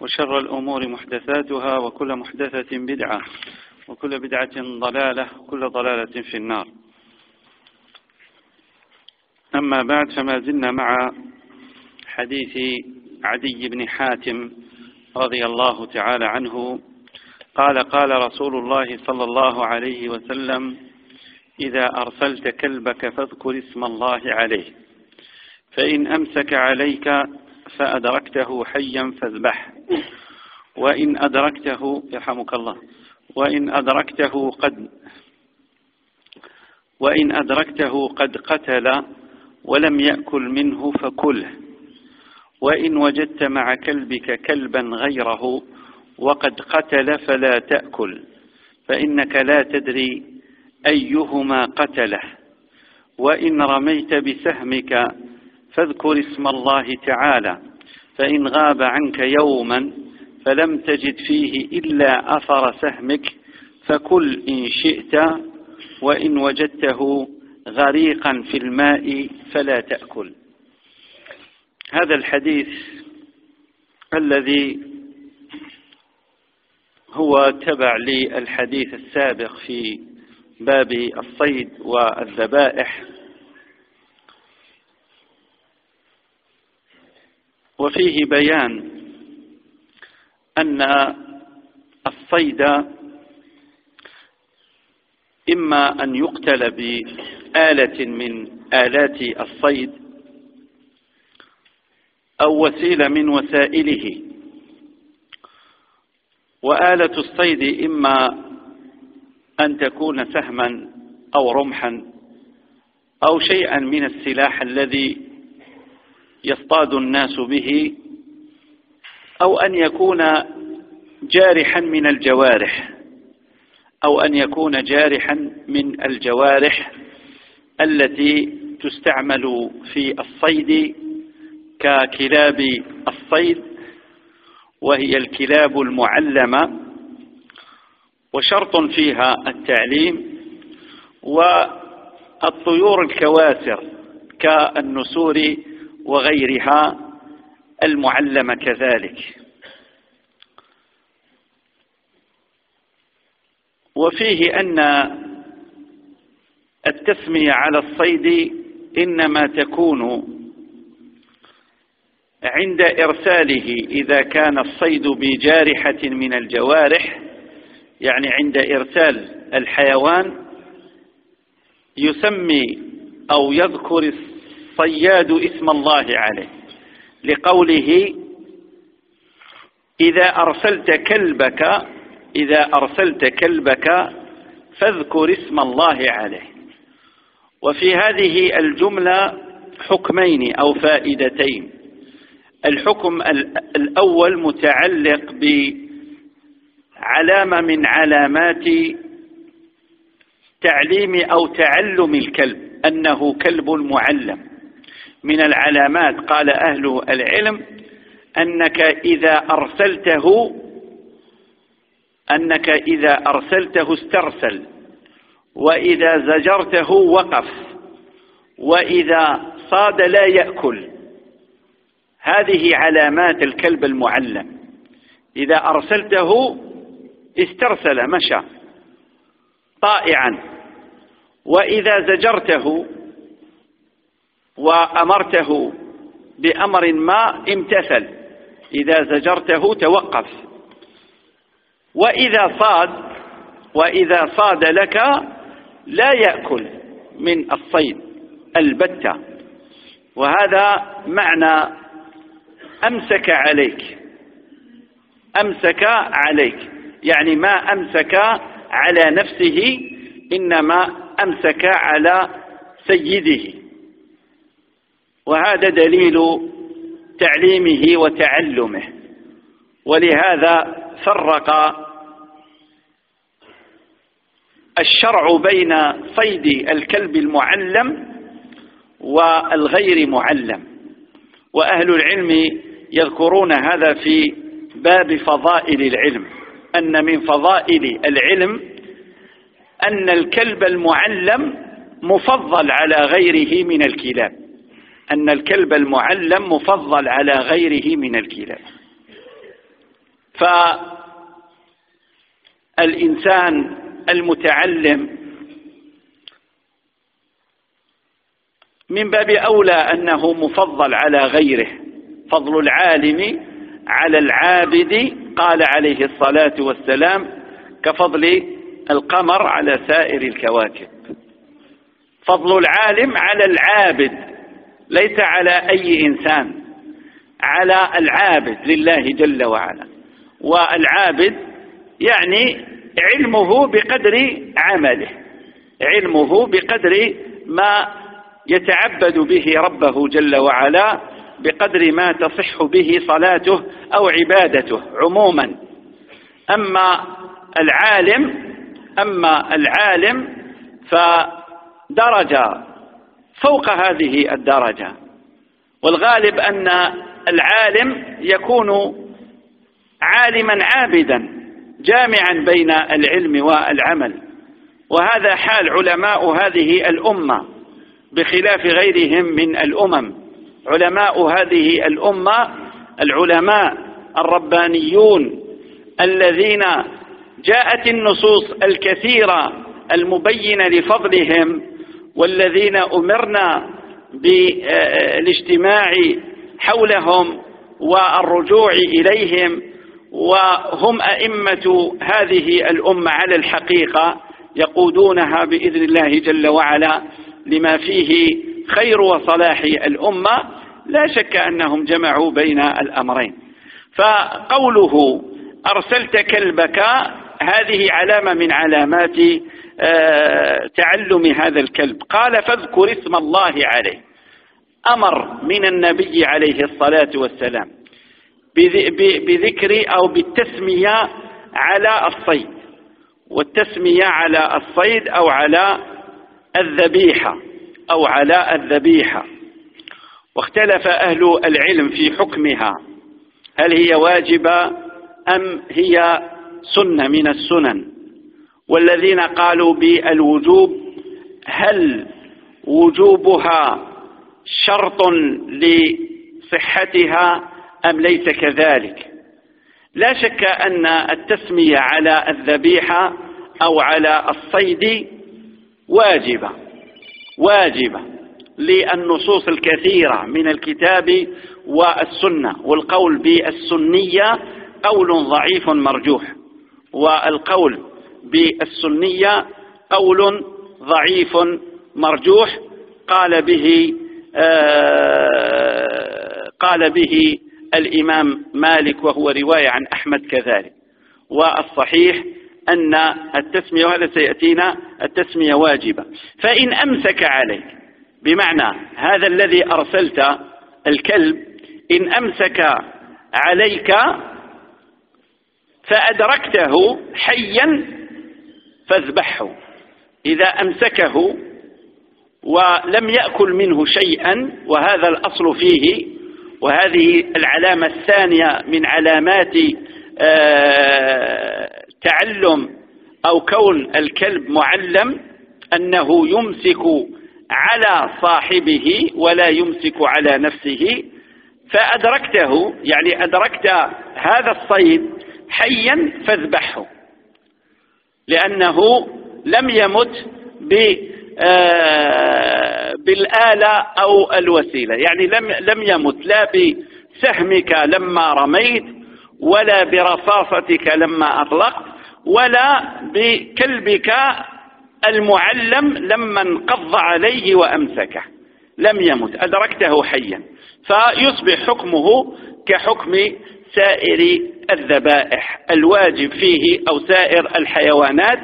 وشر الأمور محدثاتها وكل محدثة بدعة وكل بدعة ضلالة وكل ضلالة في النار. أما بعد فما زلنا مع حديث عدي بن حاتم رضي الله تعالى عنه. قال قال رسول الله صلى الله عليه وسلم إذا أرسلت كلبك فاذكر اسم الله عليه فإن أمسك عليك فأدركته حيا فاذبح. وإن أدركته يرحمك الله وإن أدركته قد وإن أدركته قد قتل ولم يأكل منه فكله. وإن وجدت مع كلبك كلبا غيره وقد قتل فلا تأكل فإنك لا تدري أيهما قتله. وإن رميت بسهمك فاذكر اسم الله تعالى فإن غاب عنك يوما فلم تجد فيه إلا أثر سهمك فكل إن شئت وإن وجدته غريقا في الماء فلا تأكل. هذا الحديث الذي هو تبع للحديث السابق في باب الصيد والذبائح. وفيه بيان أن الصيد إما أن يقتل بآلة من آلات الصيد أو وسيلة من وسائله. وآلة الصيد إما أن تكون سهما أو رمحا أو شيئا من السلاح الذي يصطاد الناس به أو أن يكون جارحا من الجوارح أو أن يكون جارحا من الجوارح التي تستعمل في الصيد ككلاب الصيد وهي الكلاب المعلمة وشرط فيها التعليم والطيور الكواسر كالنسور وغيرها المعلمة كذلك. وفيه أن التسمية على الصيد إنما تكون عند إرساله إذا كان الصيد بجارحة من الجوارح يعني عند إرسال الحيوان يسمي أو يذكر الصياد اسم الله عليه. لقوله إذا أرسلت كلبك إذا أرسلت كلبك فاذكر اسم الله عليه. وفي هذه الجملة حكمين أو فائدتين. الحكم الأول متعلق بعلامة من علامات تعليم أو تعلم الكلب أنه كلب معلم. من العلامات قال أهل العلم أنك إذا أرسلته أنك إذا أرسلته استرسل وإذا زجرته وقف وإذا صاد لا يأكل. هذه علامات الكلب المعلم. إذا أرسلته استرسل مشى طائعا. وإذا زجرته وأمرته بأمر ما امتثل. إذا زجرته توقف. وإذا صاد وإذا صاد لك لا يأكل من الصيد البتة. وهذا معنى أمسك عليك. أمسك عليك. يعني ما أمسك على نفسه إنما أمسك على سيده. وهذا دليل تعليمه وتعلمه. ولهذا فرق الشرع بين صيد الكلب المعلم والغير معلم. وأهل العلم يذكرون هذا في باب فضائل العلم أن من فضائل العلم أن الكلب المعلم مفضل على غيره من الكلاب. أن الكلب المعلم مفضل على غيره من الكلاب. فالإنسان المتعلم من باب أولى أنه مفضل على غيره. فضل العالم على العابد قال عليه الصلاة والسلام كفضل القمر على سائر الكواكب. فضل العالم على العابد. ليس على أي إنسان على العابد لله جل وعلا. والعابد يعني علمه بقدر عمله علمه بقدر ما يتعبد به ربه جل وعلا بقدر ما تصح به صلاته أو عبادته عموما. أما العالم أما العالم فدرجة فوق هذه الدرجة. والغالب أن العالم يكون عالما عابدا جامعا بين العلم والعمل. وهذا حال علماء هذه الأمة بخلاف غيرهم من الأمم. علماء هذه الأمة العلماء الربانيون الذين جاءت النصوص الكثيرة المبينة لفضلهم والذين أمرنا بالاجتماع حولهم والرجوع إليهم وهم أئمة هذه الأمة على الحقيقة يقودونها بإذن الله جل وعلا لما فيه خير وصلاح الأمة. لا شك أنهم جمعوا بين الأمرين. فقوله أرسلت كلبك هذه علامة من علامات تعلم هذا الكلب. قال فاذكر اسم الله عليه. أمر من النبي عليه الصلاة والسلام بذكر أو بالتسمية على الصيد والتسمية على الصيد أو على الذبيحة أو على الذبيحة. واختلف أهل العلم في حكمها هل هي واجبة أم هي سنة من السنن. والذين قالوا بالوجوب هل وجوبها شرط لصحتها أم ليس كذلك؟ لا شك أن التسمية على الذبيحة أو على الصيد واجبة واجبة للنصوص الكثيرة من الكتاب والسنة والقول بالسنية قول ضعيف مرجوح والقول بالسنية قول ضعيف مرجوح قال به آه قال به الإمام مالك وهو رواية عن أحمد كذلك. والصحيح أن التسمية وهذا سيأتينا التسمية واجبة. فإن أمسك عليك بمعنى هذا الذي أرسلت الكلب إن أمسك عليك فأدركته حيا فاذبحه. إذا أمسكه ولم يأكل منه شيئا وهذا الأصل فيه وهذه العلامة الثانية من علامات آه، تعلم أو كون الكلب معلم أنه يمسك على صاحبه ولا يمسك على نفسه. فأدركته يعني أدركت هذا الصيد حيا فاذبحه. لأنه لم يمت آه، بالآلة أو الوسيلة. يعني لم لم يمت لا بسهمك لما رميت ولا برصاصتك لما أطلقت ولا بكلبك المعلم لما انقض عليه وأمسكه. لم يمت أدركته حيا. فيصبح حكمه كحكم سائر الذبائح الواجب فيه أو سائر الحيوانات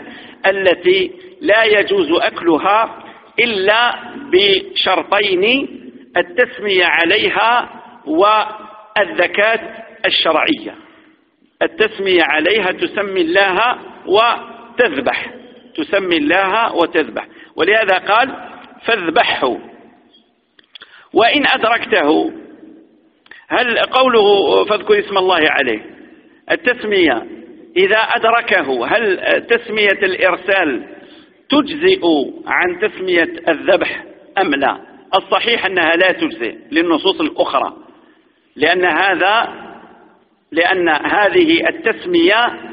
التي لا يجوز أكلها إلا بشرطين التسمية عليها والذكاة الشرعية. التسمية عليها تسمي الله وتذبح. تسمي الله وتذبح. ولهذا قال فاذبحه. وإن أدركته هل قوله فاذكر اسم الله عليه؟ التسمية إذا أدركه هل تسمية الإرسال تجزئ عن تسمية الذبح أم لا؟ الصحيح أنها لا تجزئ للنصوص الأخرى لأن هذا لأن هذه التسمية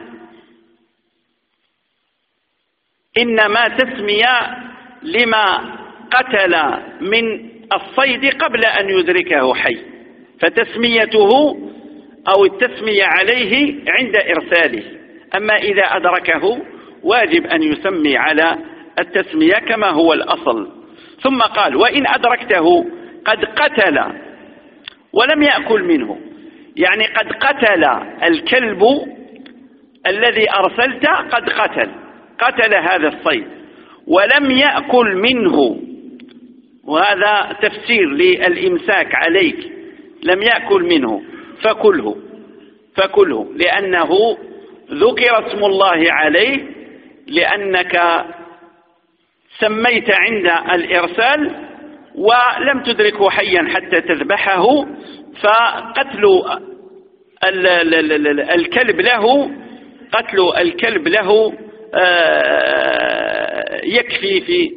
إنما تسمية لما قتل من الصيد قبل أن يدركه حي. فتسميته أو التسمية عليه عند إرساله. أما إذا أدركه واجب أن يسمي على التسمية كما هو الأصل. ثم قال وإن أدركته قد قتل ولم يأكل منه. يعني قد قتل الكلب الذي أرسلت قد قتل قتل هذا الصيد ولم يأكل منه. وهذا تفسير للإمساك عليك. لم يأكل منه فكله فكله لأنه ذكر اسم الله عليه لأنك سميت عند الإرسال ولم تدركه حيا حتى تذبحه فقتل الكلب له قتل الكلب له آه، يكفي في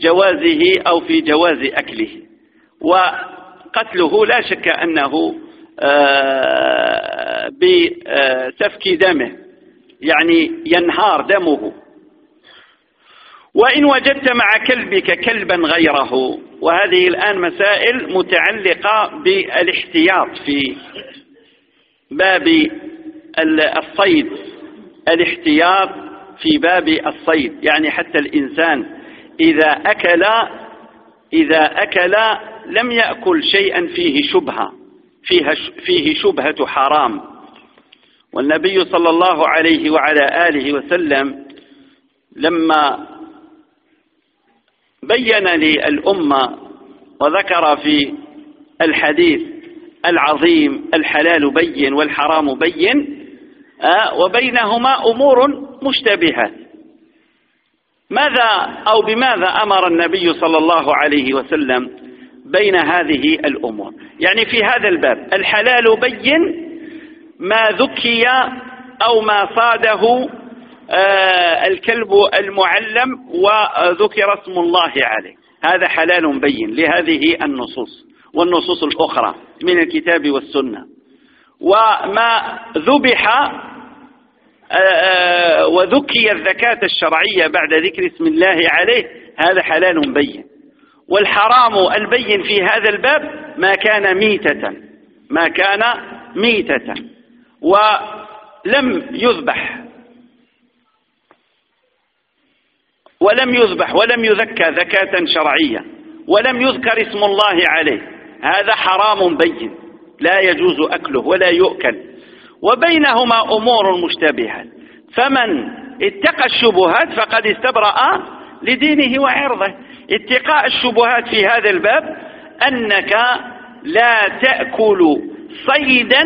جوازه أو في جواز أكله. وقتله لا شك أنه آه، بسفك دمه يعني ينهار دمه. وإن وجدت مع كلبك كلبا غيره وهذه الآن مسائل متعلقة بالاحتياط في باب الصيد. الاحتياط في باب الصيد يعني حتى الإنسان إذا أكل إذا أكل لم يأكل شيئا فيه شبهة فيها فيه شبهة حرام. والنبي صلى الله عليه وعلى آله وسلم لما بين للأمة وذكر في الحديث العظيم الحلال بين والحرام بين آه، وبينهما أمور مشتبهات ماذا أو بماذا أمر النبي صلى الله عليه وسلم بين هذه الأمور. يعني في هذا الباب الحلال بين ما ذكي أو ما صاده آه، الكلب المعلم وذكر اسم الله عليه. هذا حلال بين لهذه النصوص والنصوص الأخرى من الكتاب والسنة. وما ذبح آه، آه، وذكي الذكاة الشرعية بعد ذكر اسم الله عليه هذا حلال بين. والحرام البين في هذا الباب ما كان ميتة ما كان ميتة ولم يذبح ولم يذبح ولم يذكى ذكاة شرعية ولم يذكر اسم الله عليه. هذا حرام بين لا يجوز أكله ولا يؤكل. وبينهما أمور مشتبهة. فمن اتقى الشبهات فقد استبرأ لدينه وعرضه. اتقاء الشبهات في هذا الباب أنك لا تأكل صيدا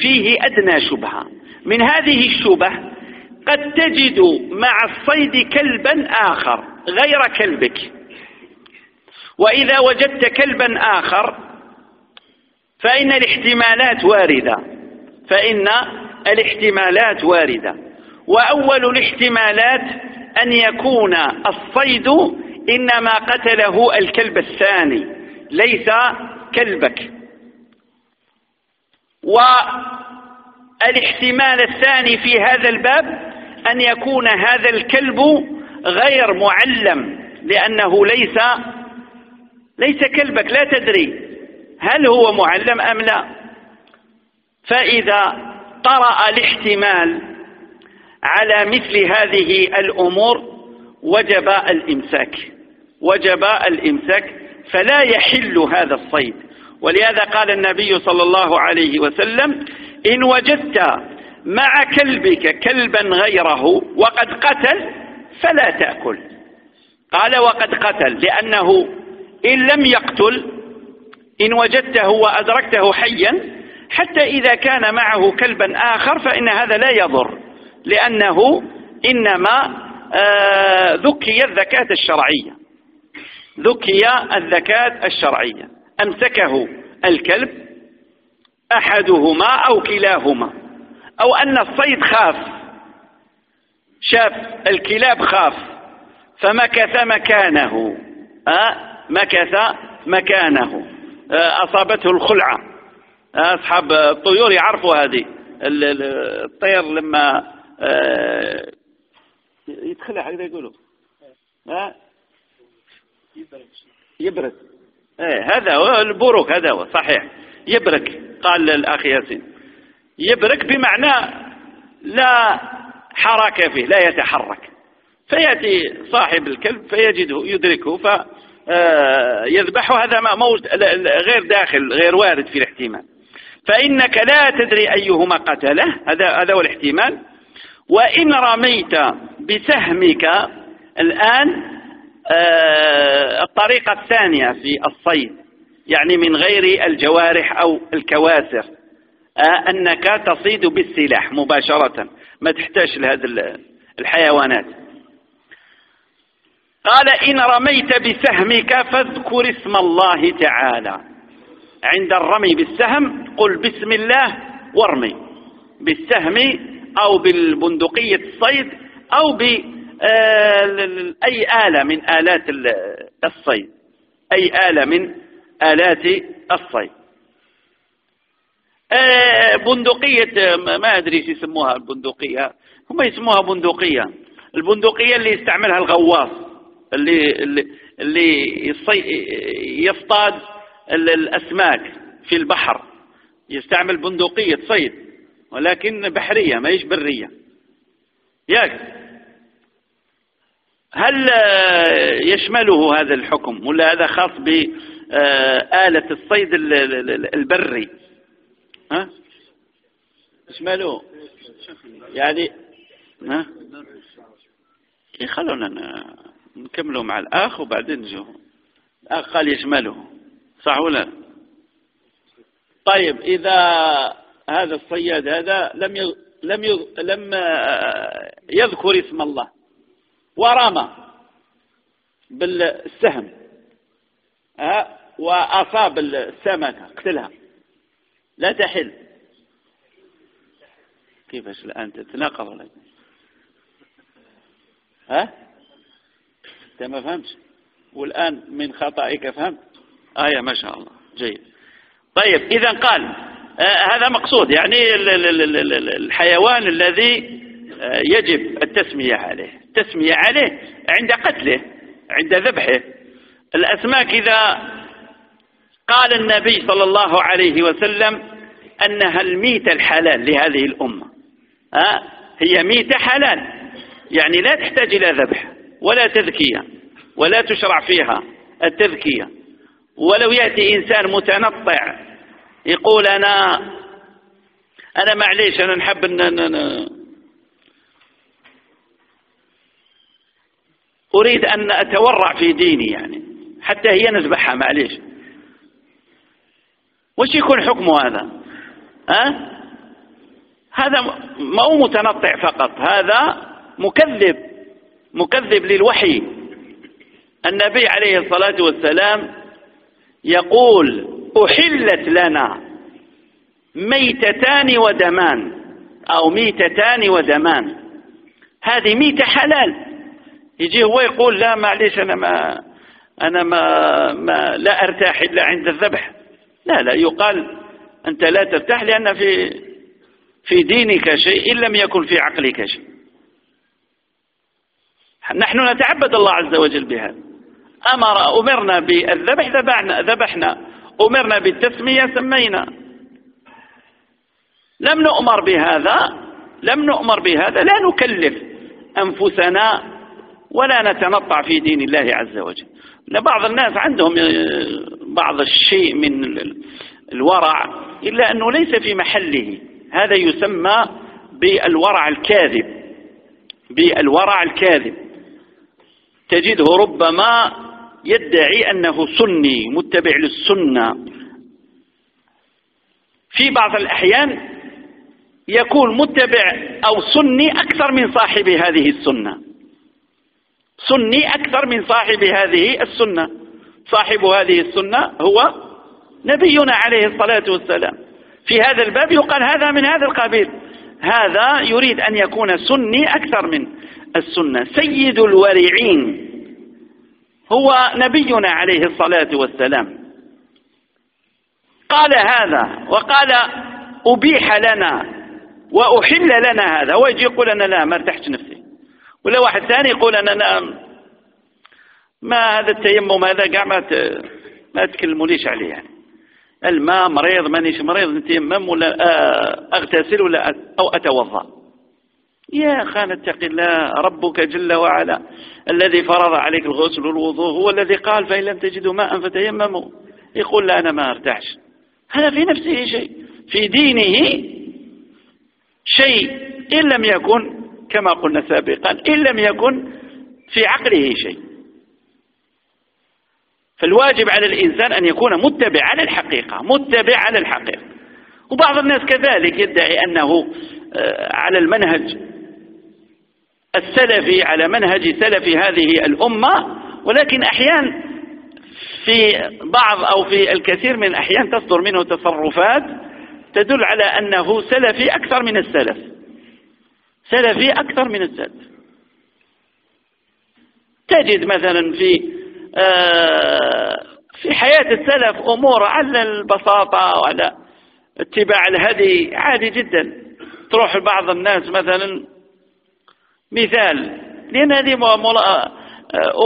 فيه أدنى شبهة. من هذه الشبه قد تجد مع الصيد كلبا آخر غير كلبك. وإذا وجدت كلبا آخر فإن الاحتمالات واردة. فإن الاحتمالات واردة. وأول الاحتمالات أن يكون الصيد إنما قتله الكلب الثاني ليس كلبك. والاحتمال الثاني في هذا الباب أن يكون هذا الكلب غير معلم لأنه ليس ليس كلبك. لا تدري هل هو معلم أم لا. فإذا طرأ الاحتمال على مثل هذه الأمور وجب الإمساك. وجب الإمساك فلا يحل هذا الصيد. ولهذا قال النبي صلى الله عليه وسلم إن وجدت مع كلبك كلبا غيره وقد قتل فلا تأكل. قال وقد قتل لأنه إن لم يقتل إن وجدته وأدركته حيا حتى إذا كان معه كلبا آخر فإن هذا لا يضر لأنه إنما آه، ذكي الذكاة الشرعية. ذكي الذكاة الشرعية. أمسكه الكلب أحدهما أو كلاهما. أو أن الصيد خاف. شاف الكلاب خاف. فمكث مكانه. أه مكث مكانه. أه أصابته الخلعة. أه أصحاب الطيور يعرفوا هذه. الطير لما أه يدخلها هكذا يقولوا. يبرد. إيه هذا هو البروك هذا هو صحيح. يبرك قال الأخ ياسين. يبرك بمعنى لا حركة فيه لا يتحرك. فيأتي صاحب الكلب فيجده يدركه فيذبحه آه، هذا ما غير داخل غير وارد في الاحتمال. فإنك لا تدري أيهما قتله هذا هذا هو الاحتمال. وإن رميت بسهمك الآن الطريقة الثانية في الصيد يعني من غير الجوارح أو الكواسر آه، أنك تصيد بالسلاح مباشرة ما تحتاج لهذه الحيوانات. قال إن رميت بسهمك فاذكر اسم الله تعالى. عند الرمي بالسهم قل بسم الله وارمي. بالسهم أو بالبندقية الصيد أو بأي آه، آلة من آلات الصيد؟ أي آلة من آلات الصيد؟ آه، بندقية ما أدري إيش يسموها البندقية. هم يسموها بندقية. البندقية اللي يستعملها الغواص اللي اللي, اللي يصطاد الأسماك في البحر. يستعمل بندقية صيد ولكن بحرية ما هيش برية. ياك. هل يشمله هذا الحكم ولا هذا خاص بآلة الصيد البري؟ ها؟ يشمله. يعني ها؟ خلونا نكملوا مع الأخ وبعدين نجوا الأخ قال يشمله. صح ولا طيب إذا هذا الصياد هذا لم. لم. لم يذكر اسم الله. ورمى بالسهم ها وأصاب السمكة قتلها لا تحل. كيفاش الآن تتناقض ولا؟ ها؟ أنت ما فهمتش. والآن من خطأك فهمت؟ آية ما شاء الله. جيد. طيب إذا قال آه هذا مقصود. يعني الحيوان الذي يجب التسمية عليه. التسمية عليه عند قتله عند ذبحه. الأسماك إذا قال النبي صلى الله عليه وسلم أنها الميتة الحلال لهذه الأمة. ها؟ هي ميتة حلال. يعني لا تحتاج إلى ذبح ولا تذكية ولا تشرع فيها التذكية. ولو يأتي إنسان متنطع يقول أنا أنا معليش أنا نحب أن أريد أن أتورع في ديني يعني حتى هي نذبحها معليش. وش يكون حكمه هذا؟ ها؟ هذا ما هو متنطع فقط هذا مكذب مكذب للوحي. النبي عليه الصلاة والسلام يقول أحلت لنا ميتتان ودمان أو ميتتان ودمان. هذه ميتة حلال. يجي هو يقول لا معليش أنا ما أنا ما, ما لا أرتاح إلا عند الذبح. لا لا يقال أنت لا ترتاح لأن في في دينك شيء إن لم يكن في عقلك شيء. نحن نتعبد الله عز وجل بهذا أمر أمرنا بالذبح ذبحنا ذبحنا. أمرنا بالتسمية سمينا. لم نؤمر بهذا لم نؤمر بهذا لا نكلف أنفسنا ولا نتنطع في دين الله عز وجل. بعض الناس عندهم آه، بعض الشيء من الورع إلا أنه ليس في محله. هذا يسمى بالورع الكاذب. بالورع الكاذب. تجده ربما يدعي أنه سني متبع للسنة. في بعض الأحيان يكون متبع أو سني أكثر من صاحب هذه السنة. سني أكثر من صاحب هذه السنة. صاحب هذه السنة هو نبينا عليه الصلاة والسلام. في هذا الباب يقال هذا من هذا القبيل. هذا يريد أن يكون سني أكثر من السنة. سيد الورعين هو نبينا عليه الصلاة والسلام. قال هذا وقال أبيح لنا وأحل لنا هذا. ويجي يقول أنا لا ما ارتحت نفسي. ولا واحد ثاني يقول أنا لا ما هذا التيمم هذا قاع ما ما تكلمونيش عليه يعني. الماء مريض مانيش مريض نتيمم ولا آه، أغتسل ولا أو أتوضأ. يا خان اتق الله ربك جل وعلا الذي فرض عليك الغسل والوضوء هو الذي قال فإن لم تجدوا ماء فتيمموا. يقول لا أنا ما أرتاحش. هذا في نفسه شيء. في دينه شيء. إن لم يكن كما قلنا سابقا إن لم يكن في عقله شيء. فالواجب على الإنسان أن يكون متبع على الحقيقة متبع على الحقيقة وبعض الناس كذلك يدعي أنه آه، على المنهج السلفي على منهج سلف هذه الأمة ولكن أحيانا في بعض أو في الكثير من الأحيان تصدر منه تصرفات تدل على أنه سلفي أكثر من السلف. سلفي أكثر من السلف تجد مثلا في آه، في حياة السلف أمور على البساطة وعلى اتباع الهدي عادي جدا. تروح لبعض الناس مثلا مثال لأن هذه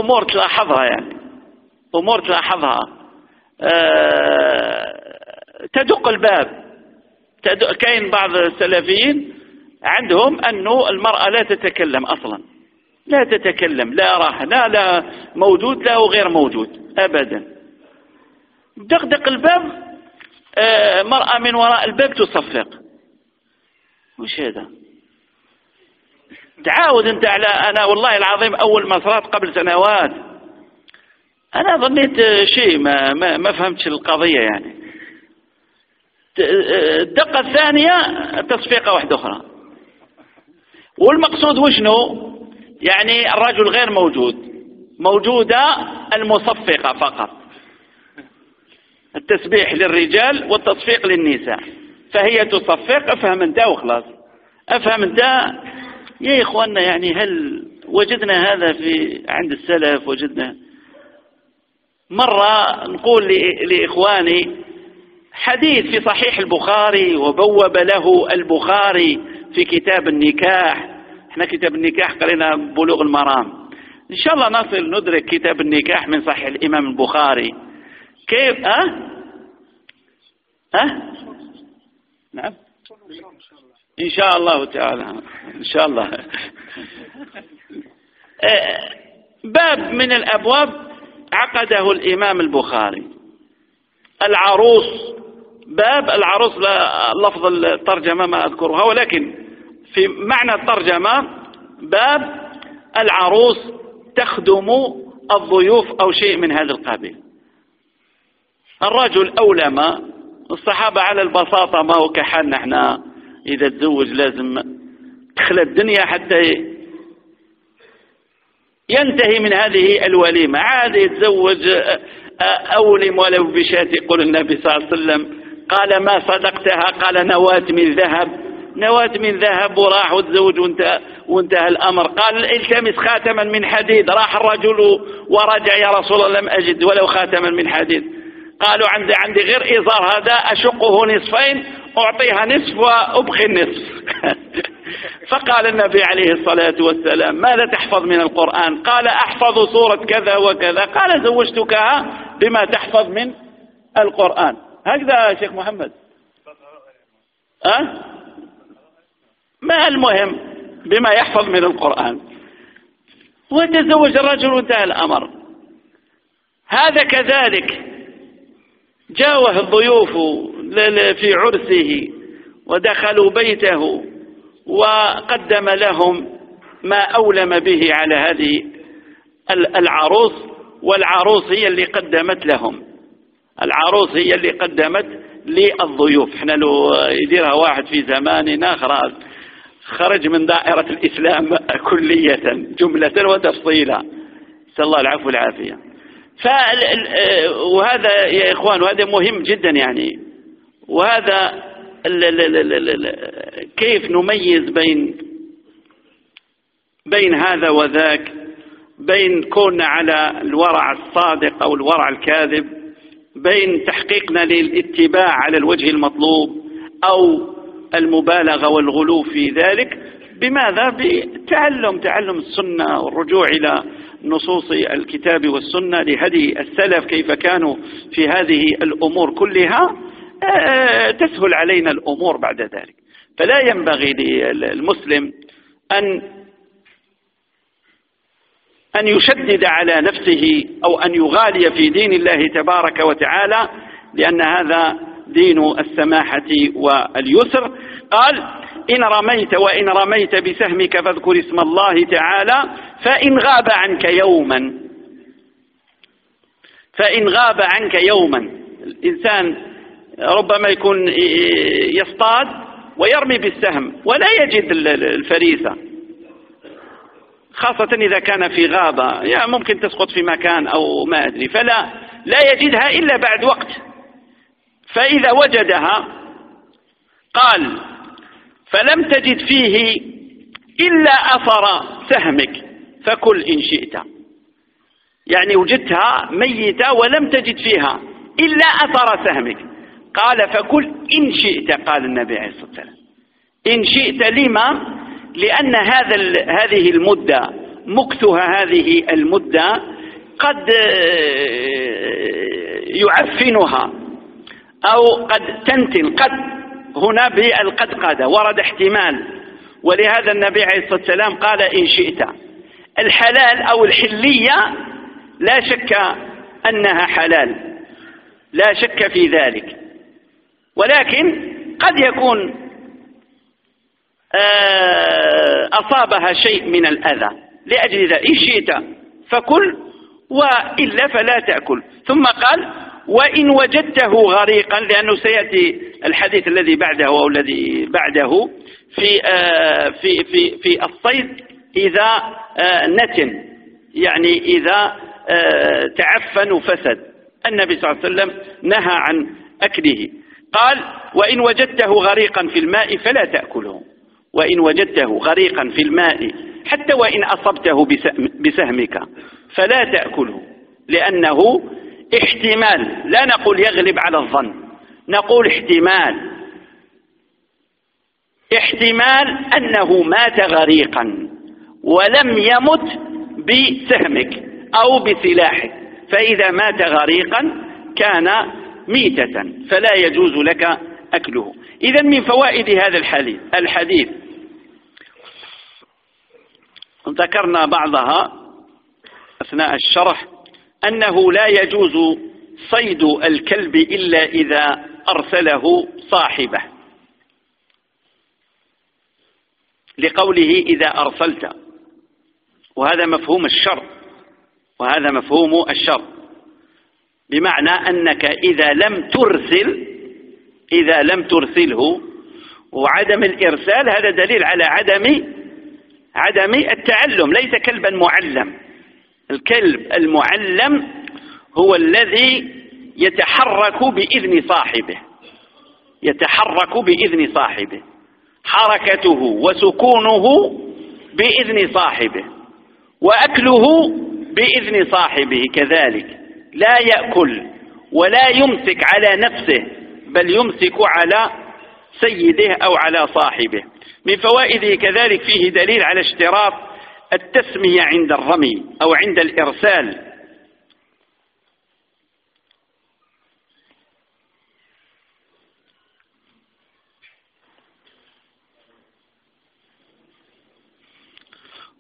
أمور تلاحظها يعني. أمور تلاحظها. آه، تدق الباب. كاين بعض السلفيين عندهم أنه المرأة لا تتكلم أصلا. لا تتكلم لا راح لا موجود لا وغير موجود أبدا. دقدق الباب آه، مرأة من وراء الباب تصفق. وش هذا؟ تعاود أنت على أنا والله العظيم أول ما صارت قبل سنوات. أنا ظنيت شيء ما ما, ما فهمتش القضية يعني. الدقة الثانية تصفيقة واحدة أخرى. والمقصود وشنو يعني الرجل غير موجود. موجودة المصفقة فقط. التسبيح للرجال والتصفيق للنساء. فهي تصفق أفهم أنت وخلاص. أفهم أنت؟ يا إخواننا يعني هل وجدنا هذا في عند السلف؟ وجدنا مرة نقول لإخواني حديث في صحيح البخاري وبوب له البخاري في كتاب النكاح. إحنا كتاب النكاح قرينا بلوغ المرام. إن شاء الله نصل ندرك كتاب النكاح من صحيح الإمام البخاري. كيف؟ ها؟ أه؟ أه؟ نعم. إن شاء الله تعالى. إن شاء الله. آه، باب من الأبواب عقده الإمام البخاري. العروس. باب العروس لفظ الترجمة ما أذكرها ولكن في معنى الترجمة باب العروس تخدم الضيوف أو شيء من هذا القبيل. الرجل أولم الصحابة على البساطة ما هو كحالنا إحنا إذا تزوج لازم تخلى الدنيا حتى ينتهي من هذه الوليمة. عاد يتزوج أولم ولو بشاة يقول النبي صلى الله عليه وسلم قال ما صدقتها؟ قال نواة من ذهب. نواة من ذهب وراح وتزوج وانتهى, وانتهى الأمر. قال التمس خاتما من حديد. راح الرجل ورجع يا رسول الله لم أجد ولو خاتما من حديد. قالوا عندي عندي غير إزار هذا أشقه نصفين أعطيها نصف وأبخي النصف. فقال النبي عليه الصلاة والسلام ماذا تحفظ من القرآن؟ قال أحفظ سورة كذا وكذا. قال زوجتكها بما تحفظ من القرآن. هكذا يا شيخ محمد. أه؟ ما المهم بما يحفظ من القرآن؟ وتزوج الرجل وانتهى الأمر. هذا كذلك. جاوه الضيوف في عرسه ودخلوا بيته وقدم لهم ما أولم به على هذه العروس والعروس هي اللي قدمت لهم. العروس هي اللي قدمت للضيوف. إحنا لو يديرها واحد في زماننا خلاص خرج من دائرة الإسلام كلية جملة وتفصيلا. نسأل الله العفو والعافية. وهذا يا إخوان وهذا مهم جدا يعني. وهذا كيف نميز بين بين هذا وذاك؟ بين كوننا على الورع الصادق أو الورع الكاذب؟ بين تحقيقنا للاتباع على الوجه المطلوب أو المبالغة والغلو في ذلك بماذا؟ بتعلم تعلم السنة والرجوع إلى نصوص الكتاب والسنة لهدي السلف كيف كانوا في هذه الأمور كلها آه، تسهل علينا الأمور بعد ذلك فلا ينبغي للمسلم أن أن يشدد على نفسه أو أن يغالي في دين الله تبارك وتعالى لأن هذا دين السماحة واليسر. قال إن رميت وإن رميت بسهمك فاذكر اسم الله تعالى فإن غاب عنك يوما. فإن غاب عنك يوما. الإنسان ربما يكون يصطاد ويرمي بالسهم ولا يجد الفريسة. خاصة إذا كان في غابة. يعني ممكن تسقط في مكان أو ما أدري. فلا لا يجدها إلا بعد وقت. فإذا وجدها قال فلم تجد فيه إلا أثر سهمك فكل إن شئت. يعني وجدتها ميتة ولم تجد فيها إلا أثر سهمك. قال فكل إن شئت قال النبي عليه الصلاة والسلام. إن شئت لما؟ لأن هذا هذه المدة مكثها هذه المدة قد يعفنها أو قد تنتن قد هنا بالقد قاد ورد احتمال. ولهذا النبي عليه الصلاة والسلام قال إن شئت. الحلال أو الحلية لا شك أنها حلال. لا شك في ذلك. ولكن قد يكون آه، أصابها شيء من الأذى لأجل ذلك إن شئت فكل وإلا فلا تأكل. ثم قال وإن وجدته غريقا لأنه سيأتي الحديث الذي بعده أو الذي بعده في آه، في في في الصيد إذا آه، نتن. يعني إذا تعفن وفسد النبي صلى الله عليه وسلم نهى عن أكله. قال وإن وجدته غريقا في الماء فلا تأكله. وإن وجدته غريقا في الماء حتى وإن أصبته بسهمك فلا تأكله لأنه احتمال. لا نقول يغلب على الظن نقول احتمال. احتمال أنه مات غريقا ولم يمت بسهمك أو بسلاحك فإذا مات غريقا كان ميتة فلا يجوز لك أكله. إذا من فوائد هذا الحديث الحديث ذكرنا بعضها أثناء الشرح أنه لا يجوز صيد الكلب إلا إذا أرسله صاحبه. لقوله إذا أرسلت. وهذا مفهوم الشر. وهذا مفهوم الشر. بمعنى أنك إذا لم ترسل إذا لم ترسله وعدم الإرسال هذا دليل على عدم عدم التعلم ليس كلبا معلم. الكلب المعلم هو الذي يتحرك بإذن صاحبه. يتحرك بإذن صاحبه. حركته وسكونه بإذن صاحبه. وأكله بإذن صاحبه كذلك. لا يأكل ولا يمسك على نفسه بل يمسك على سيده أو على صاحبه. من فوائده كذلك فيه دليل على اشتراط التسمية عند الرمي أو عند الإرسال.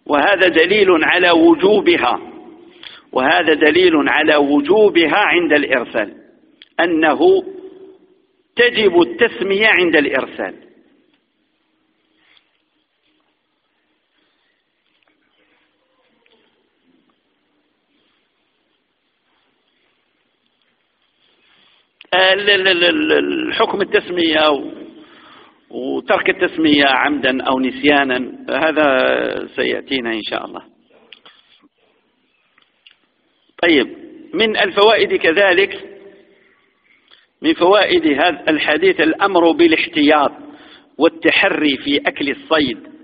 وهذا دليل على وجوبها. وهذا دليل على وجوبها عند الإرسال. أنه تجب التسمية عند الإرسال. الحكم التسمية وترك التسمية عمدا أو نسيانا هذا سيأتينا إن شاء الله. طيب من الفوائد كذلك من فوائد هذا الحديث الأمر بالاحتياط والتحري في أكل الصيد.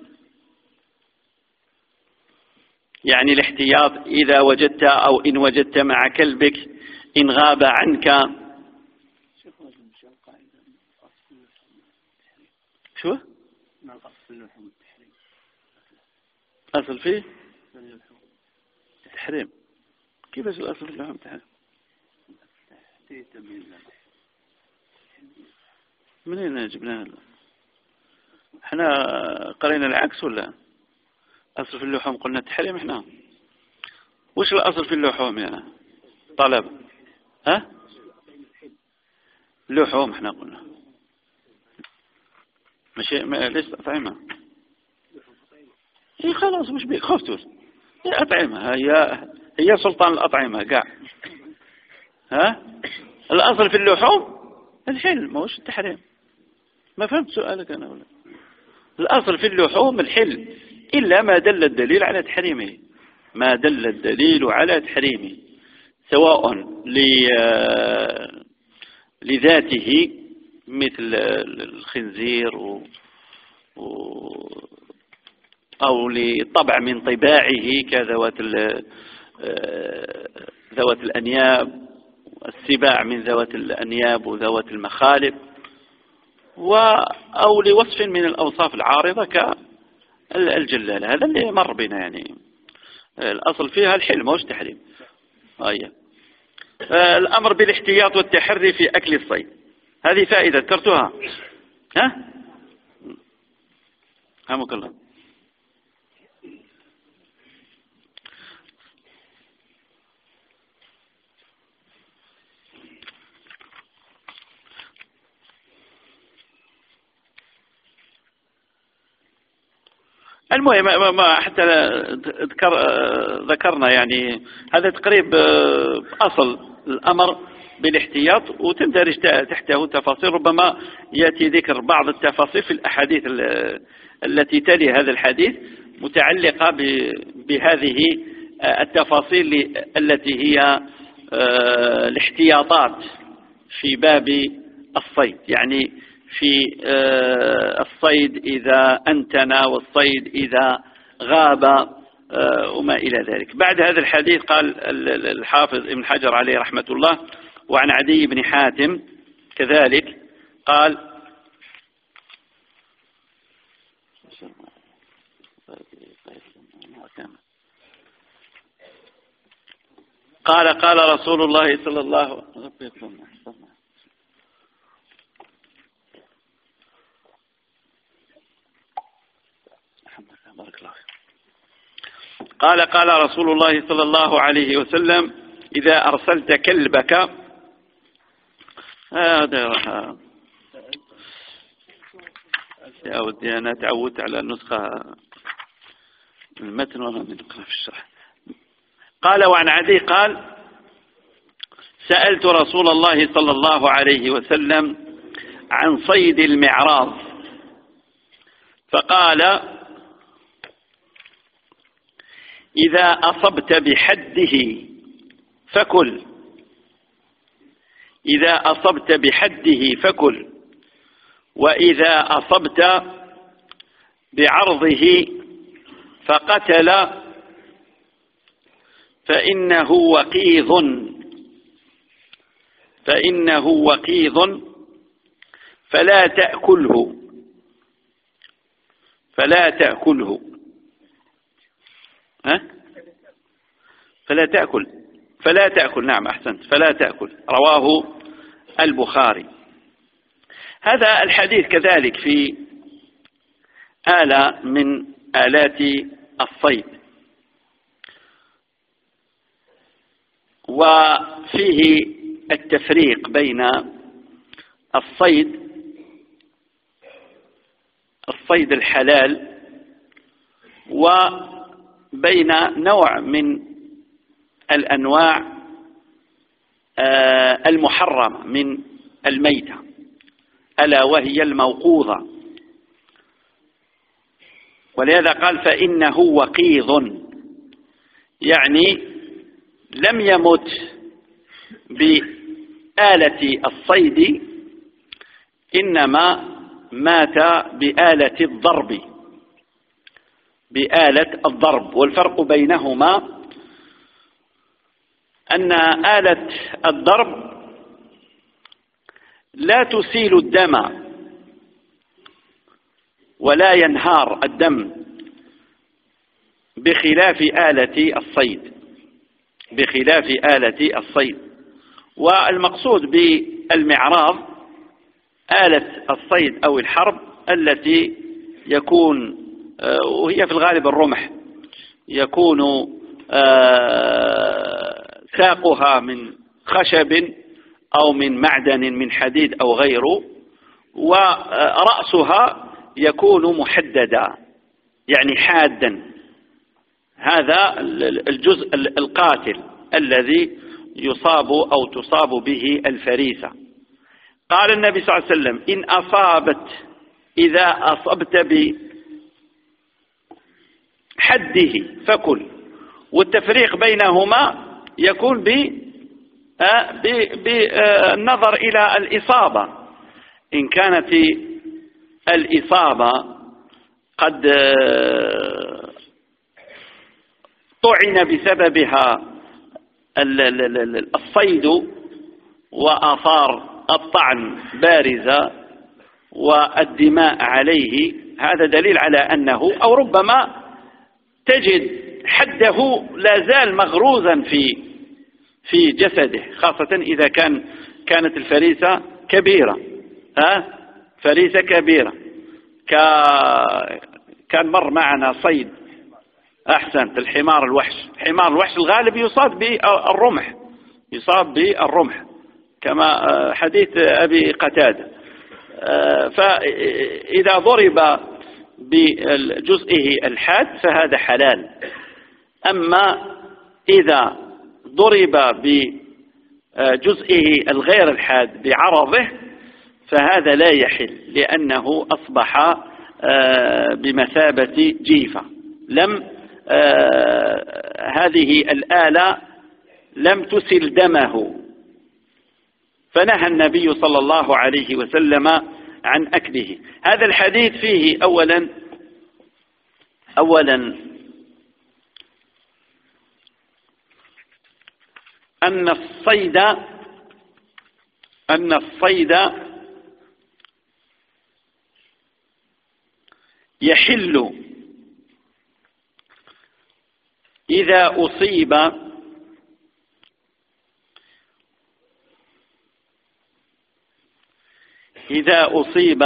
يعني الاحتياط إذا وجدت أو إن وجدت مع كلبك إن غاب عنك. شو؟ أصل فيه؟ تحريم. كيف الأصل في اللحوم تحريم. منين جبناها إحنا قرينا العكس ولا؟ أصل في اللحوم قلنا تحريم إحنا. وش الأصل في اللحوم يعني طلب ها؟ لحوم إحنا قلنا. مش ليش أطعمة اي خلاص مش بيك خفتوا هي أطعمة هي هي سلطان الأطعمة قاع. ها؟ الأصل في اللحوم الحل ما هوش التحريم. ما فهمت سؤالك أنا ولا؟ الأصل في اللحوم الحل إلا ما دل الدليل على تحريمه. ما دل الدليل على تحريمه. سواء لذاته مثل الخنزير و... و... أو لطبع من طباعه كذوات ذوات الأنياب. السباع من ذوات الأنياب وذوات المخالب أو لوصف من الأوصاف العارضة كالجلالة هذا اللي مر بنا يعني. الأصل فيها الحلم مش تحريم آية الأمر بالاحتياط والتحري في أكل الصيد. هذه فائدة ذكرتها ها؟ همك الله. المهم ما حتى ذكر ذكرنا يعني هذا تقريب آه، أصل الأمر بالاحتياط وتندرج تحته تفاصيل ربما يأتي ذكر بعض التفاصيل في الأحاديث التي تلي هذا الحديث متعلقة بهذه آه، التفاصيل التي هي آه، الاحتياطات في باب الصيد. يعني في آه، الصيد إذا أنتنا والصيد إذا غاب آه، وما إلى ذلك. بعد هذا الحديث قال الحافظ ابن حجر عليه رحمة الله وعن عدي بن حاتم كذلك قال قال قال رسول الله صلى الله عليه وسلم بارك الله قال قال رسول الله صلى الله عليه وسلم إذا أرسلت كلبك هذا يا ودي أنا تعودت على النسخة. المتن وما من في الشرح. قال وعن عدي قال سألت رسول الله صلى الله عليه وسلم عن صيد المعراض. فقال إذا أصبت بحده فكل. إذا أصبت بحده فكل. وإذا أصبت بعرضه فقتل. فإنه وقيض. فإنه وقيض. فلا تأكله. فلا تأكله. ها؟ فلا تأكل. فلا تأكل. نعم أحسنت. فلا تأكل. رواه البخاري. هذا الحديث كذلك في آلة من آلات الصيد. وفيه التفريق بين الصيد الصيد الحلال وبين نوع من الأنواع آه، المحرمة من الميتة ألا وهي الموقوظة. ولهذا قال فإنه وقيض يعني لم يمت بآلة الصيد إنما مات بآلة الضرب. بآلة الضرب والفرق بينهما أن آلة الضرب لا تسيل الدم ولا ينهار الدم بخلاف آلة الصيد بخلاف آلة الصيد. والمقصود بالمعراض آلة الصيد أو الحرب التي يكون وهي في الغالب الرمح. يكون آه، ساقها من خشب أو من معدن من حديد أو غيره ورأسها يكون محددا يعني حادا. هذا الجزء القاتل الذي يصاب أو تصاب به الفريسة. قال النبي صلى الله عليه وسلم إن أصابت إذا أصبت بحده فكل. والتفريق بينهما يكون بالنظر إلى الإصابة. إن كانت الإصابة قد طعن بسببها الصيد وآثار الطعن بارزة والدماء عليه هذا دليل على أنه أو ربما تجد حده لا زال مغروزا في في جسده خاصة إذا كان كانت الفريسة كبيرة ها؟ فريسة كبيرة. كان مر معنا صيد أحسنت الحمار الوحش. حمار الوحش الغالب يصاب بالرمح يصاب بالرمح كما آه، حديث أبي قتادة. آه، فإذا ضرب بجزئه الحاد فهذا حلال. أما إذا ضرب بجزئه الغير الحاد بعرضه فهذا لا يحل لأنه أصبح آه، بمثابة جيفة. لم هذه الآلة لم تسل دمه. فنهى النبي صلى الله عليه وسلم عن أكله. هذا الحديث فيه أولا أولا أن الصيد أن الصيد يحل إذا أصيب إذا أصيب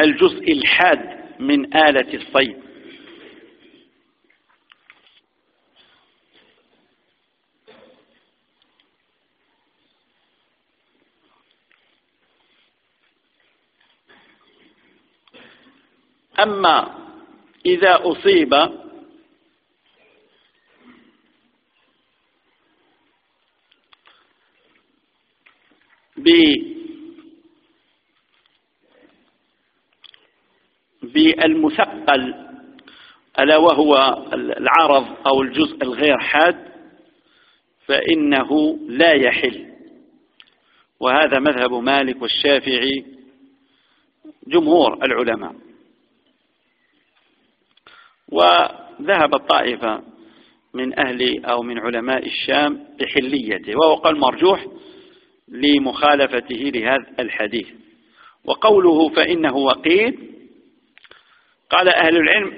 بالجزء الحاد من آلة الصيد. أما إذا أصيب بالمثقل ألا وهو العرض أو الجزء الغير حاد فإنه لا يحل. وهذا مذهب مالك والشافعي جمهور العلماء. وذهبت طائفة من أهل أو من علماء الشام بحليته وهو قال مرجوح لمخالفته لهذا الحديث. وقوله فإنه وقيد قال أهل العلم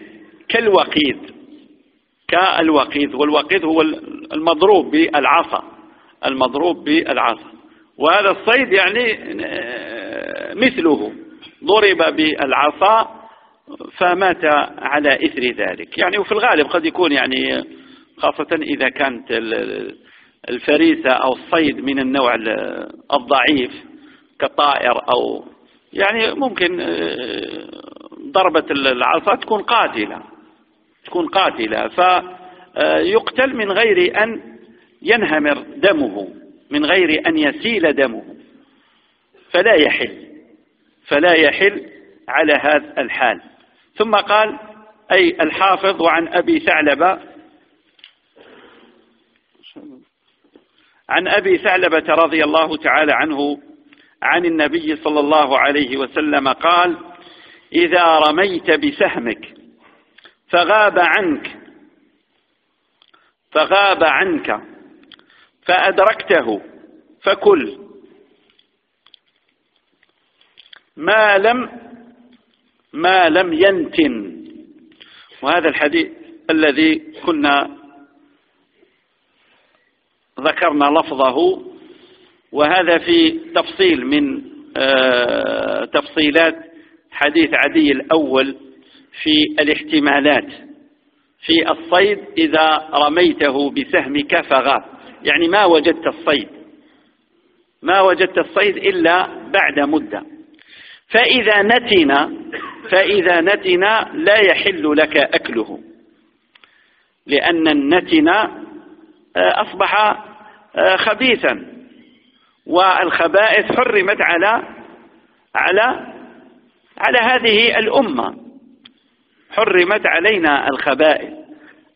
كالوقيد كالوقيد والوقيد هو المضروب بالعصا المضروب بالعصا. وهذا الصيد يعني آه، مثله ضرب بالعصا فمات على إثر ذلك. يعني وفي الغالب قد يكون يعني خاصة إذا كانت الفريسة أو الصيد من النوع الضعيف كطائر أو يعني ممكن آه، ضربة العصا تكون قاتلة تكون قاتلة. فيقتل من غير أن ينهمر دمه من غير أن يسيل دمه. فلا يحل فلا يحل على هذا الحال. ثم قال أي الحافظ وعن أبي ثعلبة عن أبي ثعلبة رضي الله تعالى عنه عن النبي صلى الله عليه وسلم قال إذا رميت بسهمك فغاب عنك فغاب عنك فأدركته فكل. ما لم ما لم ينتن. وهذا الحديث الذي كنا ذكرنا لفظه وهذا في تفصيل من آه، تفصيلات حديث عدي الأول في الاحتمالات. في الصيد إذا رميته بسهمك فغاب يعني ما وجدت الصيد. ما وجدت الصيد إلا بعد مدة. فإذا نتن فإذا نتن لا يحل لك أكله. لأن النتن آه، أصبح خبيثا. والخبائث حرمت على على على هذه الأمة. حرمت علينا الخبائث.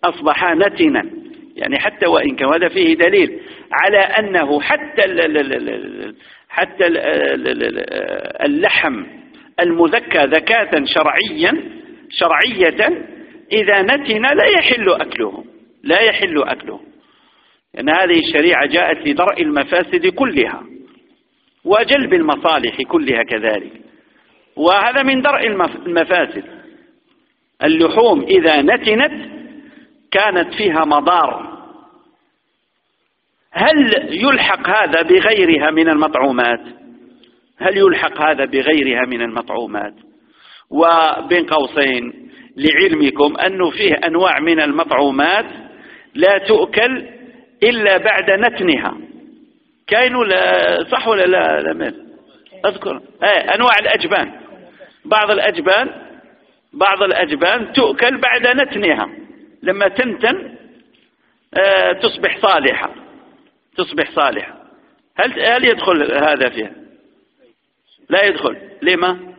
أصبح نتنا. يعني حتى وإن كان هذا فيه دليل. على أنه حتى حتى اللحم المذكى ذكاة شرعيا شرعية إذا نتن لا يحل أكله لا يحل أكله لأن هذه الشريعة جاءت لدرء المفاسد كلها وجلب المصالح كلها كذلك. وهذا من درء المفاسد. اللحوم إذا نتنت كانت فيها مضار. هل يلحق هذا بغيرها من المطعومات؟ هل يلحق هذا بغيرها من المطعومات؟ وبين قوسين لعلمكم أنه فيه أنواع من المطعومات لا تؤكل إلا بعد نتنها. كاين لا صح ولا لا, لا من أذكر. إيه أنواع الأجبان. بعض الأجبان بعض الأجبان تؤكل بعد نتنها. لما تنتن آه تصبح صالحة. تصبح صالحة. هل هل يدخل هذا فيها؟ لا يدخل. لما؟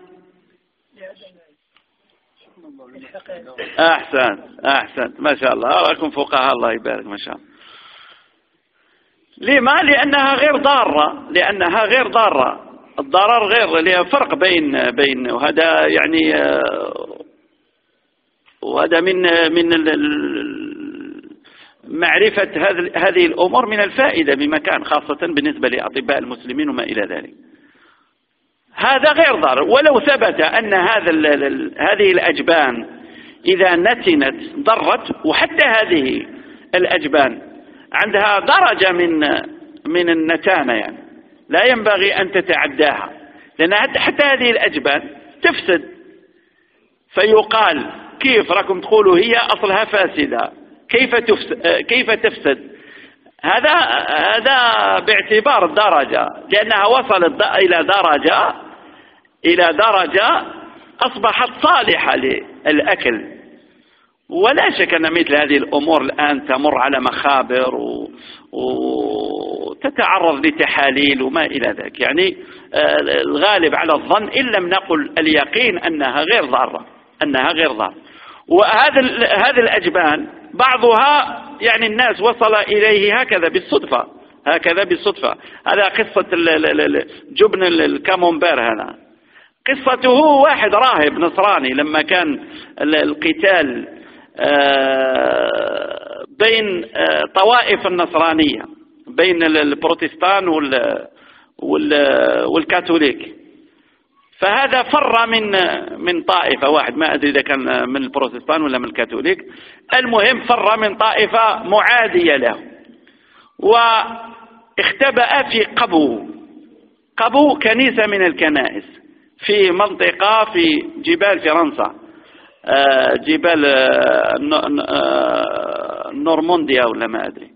أحسن أحسن ما شاء الله. أراكم فقهاء الله يبارك ما شاء الله. لما لأنها غير ضارة. لأنها غير ضارة. الضرر غير. لها فرق بين بين. وهذا يعني آه، وهذا من من معرفة هذه الأمور من الفائدة بمكان خاصة بالنسبة لأطباء المسلمين وما إلى ذلك. هذا غير ضار ولو ثبت أن هذا هذه الأجبان إذا نتنت ضرت. وحتى هذه الأجبان عندها درجة من من النتانة يعني. لا ينبغي أن تتعداها لأن حتى هذه الأجبان تفسد. فيقال كيف راكم تقولوا هي أصلها فاسدة؟ كيف تفسد كيف تفسد؟ هذا هذا باعتبار الدرجة لأنها وصلت إلى درجة إلى درجة أصبحت صالحة للأكل. ولا شك أن مثل هذه الأمور الآن تمر على مخابر. وتتعرض لتحاليل وما إلى ذلك. يعني آه، الغالب على الظن إن لم نقل اليقين أنها غير ضارة أنها غير ضارة. وهذا هذه الأجبان بعضها يعني الناس وصل إليه هكذا بالصدفة هكذا بالصدفة. هذا قصة جبن الكامومبير هذا قصته واحد راهب نصراني لما كان القتال بين آه، طوائف النصرانية بين البروتستان والكاثوليك. فهذا فر من من طائفة واحد ما أدري إذا كان من البروتستان ولا من الكاثوليك. المهم فر من طائفة معادية له واختبأ في قبو قبو كنيسة من الكنائس في منطقة في جبال فرنسا. آه، جبال آه، آه، نورمونديا ولا ما أدري.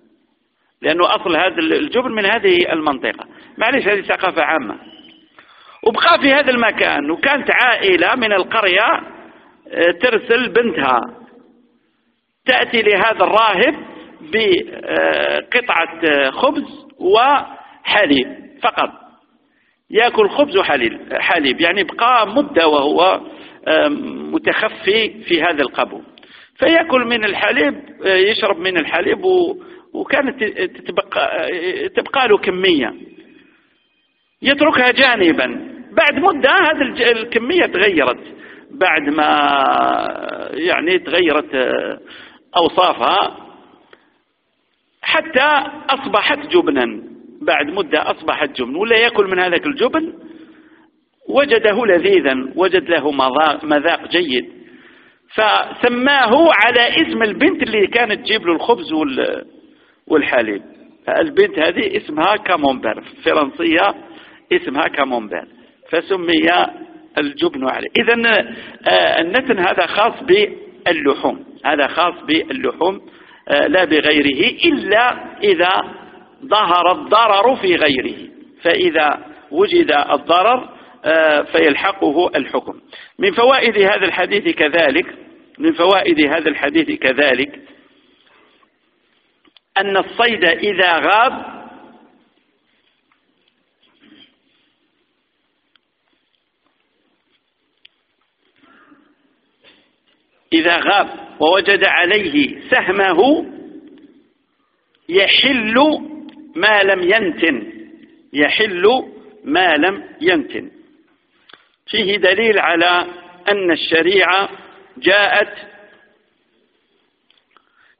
لأنه أصل هذا الجبل من هذه المنطقة. معلش هذه ثقافة عامة. وبقى في هذا المكان وكانت عائلة من القرية ترسل بنتها. تأتي لهذا الراهب بقطعة خبز وحليب فقط. يأكل خبز وحليب يعني بقى مدة وهو متخفي في هذا القبو. فيأكل من الحليب آه، يشرب من الحليب وكانت تبقى, تبقى له كمية. يتركها جانبا. بعد مدة هذه الكمية تغيرت. بعد ما يعني تغيرت آه، أوصافها حتى أصبحت جبنا. بعد مدة أصبحت جبن ولا يأكل من هذاك الجبن وجده لذيذا وجد له مذاق جيد. فسماه على اسم البنت اللي كانت تجيب له الخبز والحليب. البنت هذه اسمها كامونبير فرنسية اسمها كامونبير فسمي الجبن عليه. إذا آه، النتن هذا خاص باللحوم. هذا خاص باللحوم آه، لا بغيره إلا إذا ظهر الضرر في غيره. فإذا وجد الضرر فيلحقه الحكم. من فوائد هذا الحديث كذلك من فوائد هذا الحديث كذلك أن الصيد إذا غاب إذا غاب ووجد عليه سهمه يحل ما لم ينتن يحل ما لم ينتن. فيه دليل على أن الشريعة جاءت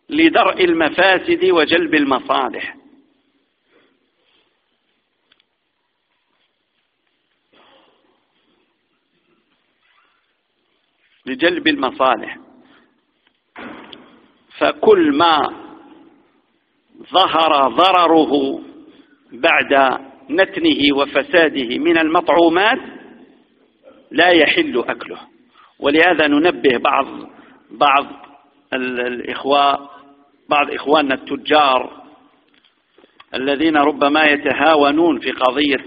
لدرء المفاسد وجلب المصالح. لجلب المصالح. فكل ما ظهر ضرره بعد نتنه وفساده من المطعومات لا يحل أكله. ولهذا ننبه بعض بعض الإخوة بعض إخواننا التجار الذين ربما يتهاونون في قضية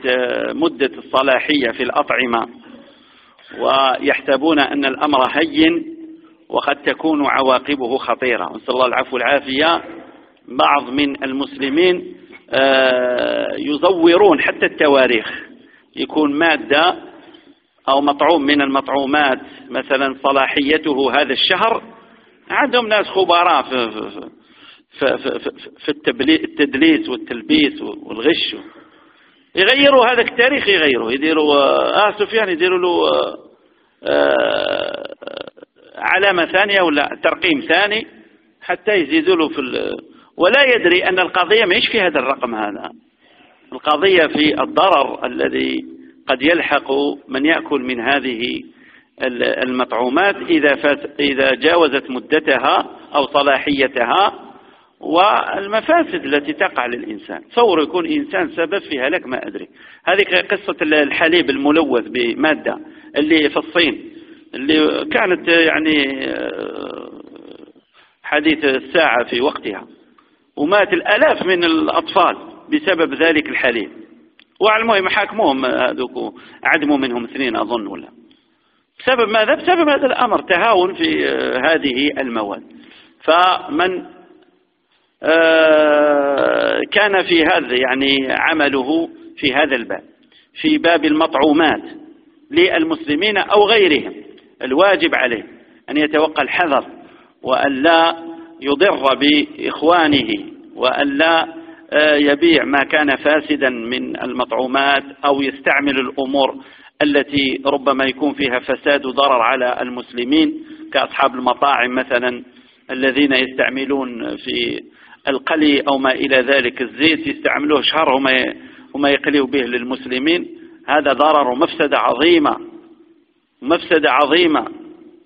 مدة الصلاحية في الأطعمة ويحسبون أن الأمر هين وقد تكون عواقبه خطيرة. نسأل الله العفو والعافية. بعض من المسلمين آه، يزورون حتى التواريخ يكون مادة أو مطعوم من المطعومات مثلا صلاحيته هذا الشهر عندهم ناس خبراء في, في, في, في, في التدليس والتلبيس والغش. يغيروا هذا التاريخ يغيروا. يديروا آه سفيان يديروا له آه, آه، علامة ثانية ولا ترقيم ثاني حتى يزيدوا له في ولا يدري أن القضية ما في هذا الرقم هذا. القضية في الضرر الذي قد يلحق من يأكل من هذه المطعومات إذا, إذا جاوزت مدتها أو صلاحيتها والمفاسد التي تقع للإنسان. تصور يكون إنسان سبب في هلاك ما أدري. هذه قصة الحليب الملوث بمادة اللي في الصين اللي كانت يعني حديث الساعة في وقتها ومات الألاف من الأطفال بسبب ذلك الحليب. وعلى المهم حاكموهم هذوك عدموا منهم اثنين أظن ولا بسبب ماذا؟ بسبب هذا الأمر تهاون في هذه المواد فمن آه، كان في هذا يعني عمله في هذا الباب في باب المطعومات للمسلمين أو غيرهم الواجب عليه أن يتوقع الحذر وأن لا يضر بإخوانه وأن لا آه، يبيع ما كان فاسدا من المطعومات أو يستعمل الأمور التي ربما يكون فيها فساد وضرر على المسلمين كأصحاب المطاعم مثلا الذين يستعملون في القلي أو ما إلى ذلك الزيت يستعملوه شهر وما يقليوا به للمسلمين. هذا ضرر ومفسدة عظيمة مفسدة عظيمة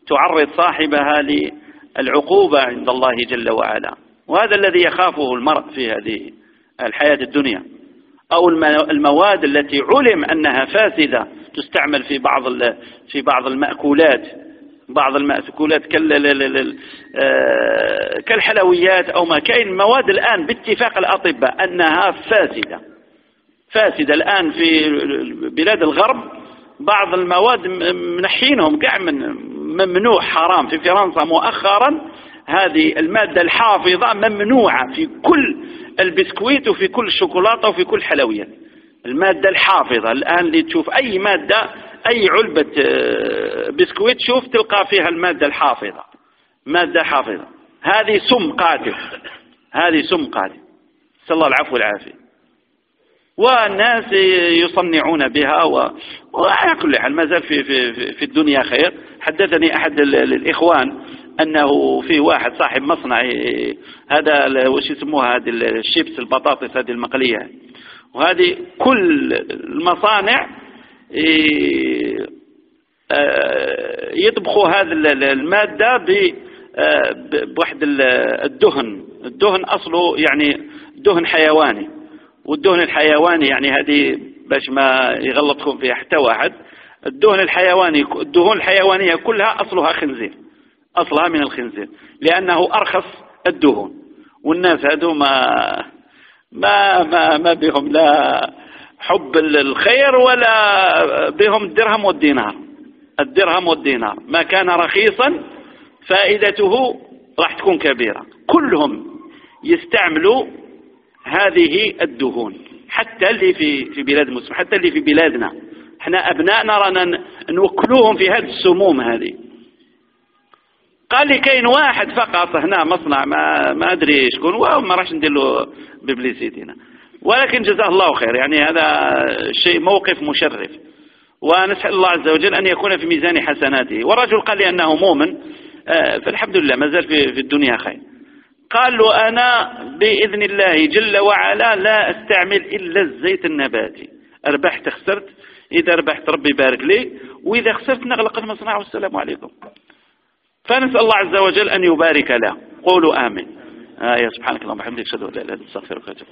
تعرض صاحبها للعقوبة عند الله جل وعلا. وهذا الذي يخافه المرء في هذه الحياة الدنيا أو المواد التي علم أنها فاسدة تستعمل في بعض في بعض المأكولات بعض المأكولات آه، كالحلويات أو ما كاين مواد الآن باتفاق الأطباء أنها فاسدة. فاسدة الآن في بلاد الغرب بعض المواد منحينهم كاع من ممنوع حرام. في فرنسا مؤخرا هذه المادة الحافظة ممنوعة في كل البسكويت وفي كل الشوكولاتة وفي كل الحلويات المادة الحافظة. الآن اللي تشوف أي مادة أي علبة آه، بسكويت شوف تلقى فيها المادة الحافظة. مادة حافظة. هذه سم قاتل هذه سم قاتل صلى الله العفو والعافية. والناس يصنعون بها و... وعلى كل حال ما زال في, في, في الدنيا خير. حدثني أحد الإخوان أنه في واحد صاحب مصنع هذا وش يسموها هذه الشيبس البطاطس هذه المقلية. وهذه كل المصانع آه، يطبخوا هذه المادة آه، بواحد الدهن. الدهن أصله يعني دهن حيواني. والدهن الحيواني يعني هذه باش ما يغلطكم فيها حتى واحد. الدهن الحيواني الدهون الحيوانية كلها أصلها خنزير. أصلها من الخنزير لأنه أرخص الدهون. والناس هذو ما ما ما, ما بهم لا حب الخير ولا بهم الدرهم والدينار. الدرهم والدينار. ما كان رخيصا فائدته راح تكون كبيرة. كلهم يستعملوا هذه الدهون. حتى اللي في في بلاد المسلمين حتى اللي في بلادنا. إحنا أبنائنا رانا نوكلوهم في هذه السموم هذه. قال لي كاين واحد فقط هنا مصنع ما ما أدري شكون وما راحش ندير له ببليسيتي هنا. ولكن جزاه الله خير يعني هذا شيء موقف مشرف. ونسأل الله عز وجل أن يكون في ميزان حسناته. والرجل قال لي أنه مؤمن. آه، فالحمد لله ما زال في الدنيا خير. قال له أنا بإذن الله جل وعلا لا أستعمل إلا الزيت النباتي. أربحت خسرت. إذا ربحت ربي يبارك لي وإذا خسرت نغلق المصنع والسلام عليكم. فنسأل الله عز وجل أن يبارك له. قولوا آمين. يا سبحانك اللهم وبحمدك أشهد أن لا إله إلا أنت أستغفرك وأتوب